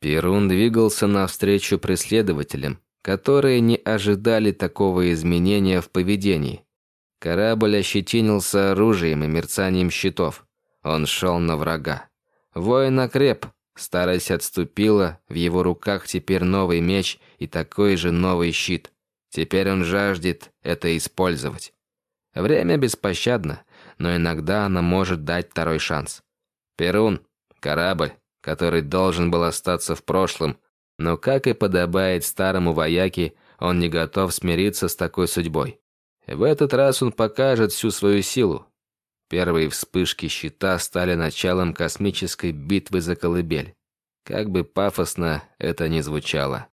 Перун двигался навстречу преследователям, которые не ожидали такого изменения в поведении. Корабль ощетинился оружием и мерцанием щитов. Он шел на врага. Воин окреп, старость отступила, в его руках теперь новый меч и такой же новый щит. Теперь он жаждет это использовать. Время беспощадно, но иногда оно может дать второй шанс. Перун, корабль, который должен был остаться в прошлом, но, как и подобает старому вояке, он не готов смириться с такой судьбой. В этот раз он покажет всю свою силу. Первые вспышки щита стали началом космической битвы за колыбель. Как бы пафосно это ни звучало.